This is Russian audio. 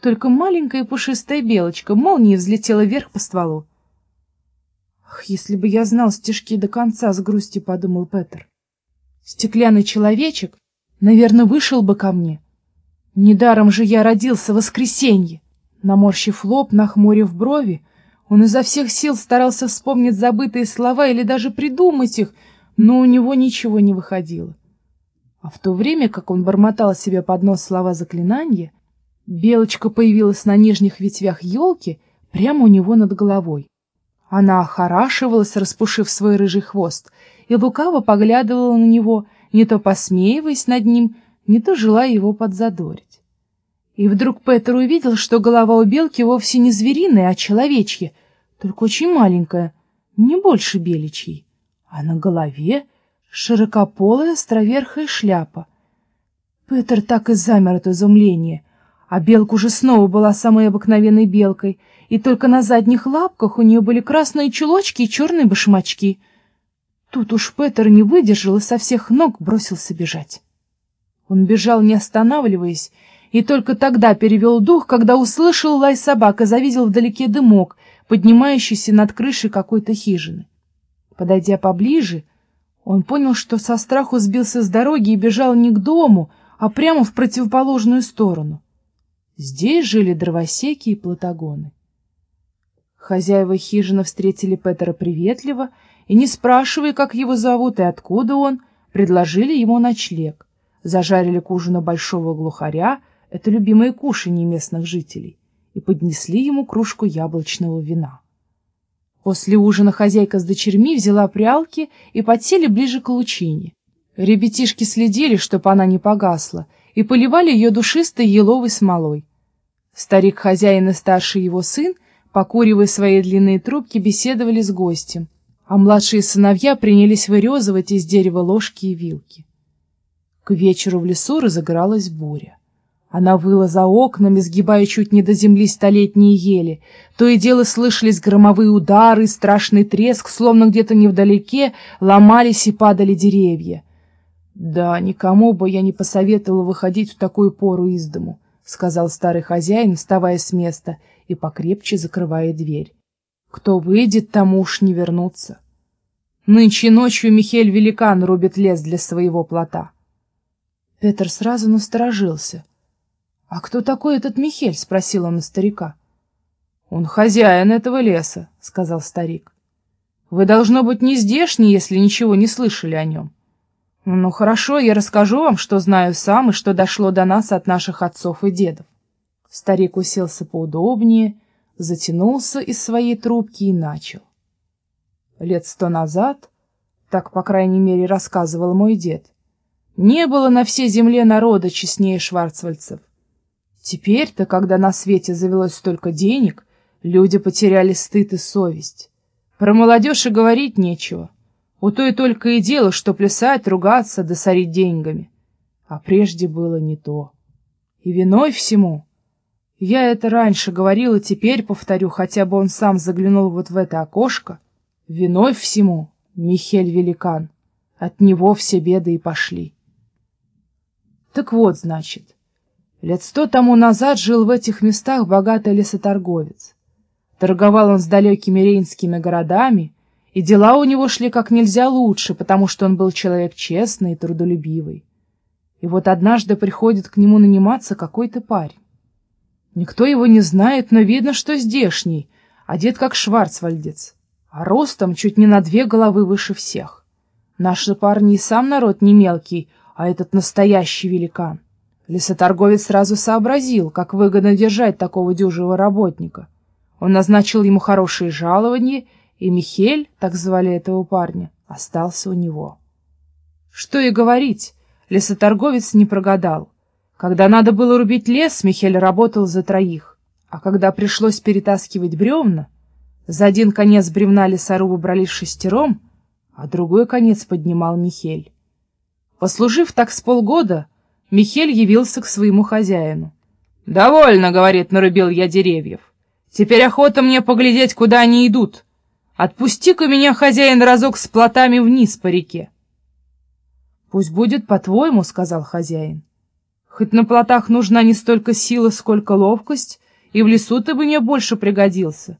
Только маленькая пушистая белочка молнией взлетела вверх по стволу. «Ах, если бы я знал стишки до конца!» — с грустью подумал Петер. «Стеклянный человечек, наверное, вышел бы ко мне. Недаром же я родился в воскресенье!» Наморщив лоб, нахмурив брови, он изо всех сил старался вспомнить забытые слова или даже придумать их, но у него ничего не выходило. А в то время, как он бормотал себе под нос слова заклинания, белочка появилась на нижних ветвях елки прямо у него над головой. Она охорашивалась, распушив свой рыжий хвост, и лукаво поглядывала на него, не то посмеиваясь над ним, не то желая его подзадорить. И вдруг Петер увидел, что голова у белки вовсе не звериная, а человечья, только очень маленькая, не больше беличьей, а на голове широкополая островерхая шляпа. Петер так и замер от изумления, а белка уже снова была самой обыкновенной белкой, и только на задних лапках у нее были красные чулочки и черные башмачки. Тут уж Петер не выдержал и со всех ног бросился бежать. Он бежал, не останавливаясь, и только тогда перевел дух, когда услышал лай собак и завидел вдалеке дымок, поднимающийся над крышей какой-то хижины. Подойдя поближе, он понял, что со страху сбился с дороги и бежал не к дому, а прямо в противоположную сторону. Здесь жили дровосеки и платагоны. Хозяева хижины встретили Петера приветливо и, не спрашивая, как его зовут и откуда он, предложили ему ночлег, зажарили к ужину большого глухаря, это любимое кушанье местных жителей, и поднесли ему кружку яблочного вина. После ужина хозяйка с дочерьми взяла прялки и подсели ближе к лучине. Ребятишки следили, чтобы она не погасла, и поливали ее душистой еловой смолой. Старик-хозяин и старший его сын, покуривая свои длинные трубки, беседовали с гостем, а младшие сыновья принялись вырезывать из дерева ложки и вилки. К вечеру в лесу разыгралась буря. Она выла за окнами, сгибая чуть не до земли столетние ели. То и дело слышались громовые удары, страшный треск, словно где-то невдалеке ломались и падали деревья. «Да, никому бы я не посоветовала выходить в такую пору из дому», — сказал старый хозяин, вставая с места и покрепче закрывая дверь. «Кто выйдет, тому уж не вернуться. Нынче ночью Михель Великан рубит лес для своего плота». Петр сразу насторожился — «А кто такой этот Михель?» — спросил он у старика. «Он хозяин этого леса», — сказал старик. «Вы, должно быть, не здешний, если ничего не слышали о нем». «Ну, хорошо, я расскажу вам, что знаю сам и что дошло до нас от наших отцов и дедов». Старик уселся поудобнее, затянулся из своей трубки и начал. Лет сто назад, так, по крайней мере, рассказывал мой дед, не было на всей земле народа честнее шварцвальцев. Теперь-то, когда на свете завелось столько денег, люди потеряли стыд и совесть. Про молодежь и говорить нечего. У той только и дело, что плясать, ругаться, да сорить деньгами. А прежде было не то. И виной всему. Я это раньше говорила, теперь повторю, хотя бы он сам заглянул вот в это окошко. Виной всему Михель Великан. От него все беды и пошли. Так вот, значит, Лет сто тому назад жил в этих местах богатый лесоторговец. Торговал он с далекими рейнскими городами, и дела у него шли как нельзя лучше, потому что он был человек честный и трудолюбивый. И вот однажды приходит к нему наниматься какой-то парень. Никто его не знает, но видно, что здешний, одет как шварцвальдец, а ростом чуть не на две головы выше всех. Наши парни и сам народ не мелкий, а этот настоящий великан. Лесоторговец сразу сообразил, как выгодно держать такого дюжего работника. Он назначил ему хорошие жалования, и Михель, так звали этого парня, остался у него. Что и говорить, лесоторговец не прогадал. Когда надо было рубить лес, Михель работал за троих, а когда пришлось перетаскивать бревна, за один конец бревна лесорубы брались шестером, а другой конец поднимал Михель. Послужив так с полгода, Михель явился к своему хозяину. «Довольно, — говорит, — нарубил я деревьев. Теперь охота мне поглядеть, куда они идут. Отпусти-ка меня, хозяин, разок с плотами вниз по реке». «Пусть будет по-твоему, — сказал хозяин. Хоть на плотах нужна не столько сила, сколько ловкость, и в лесу ты бы мне больше пригодился.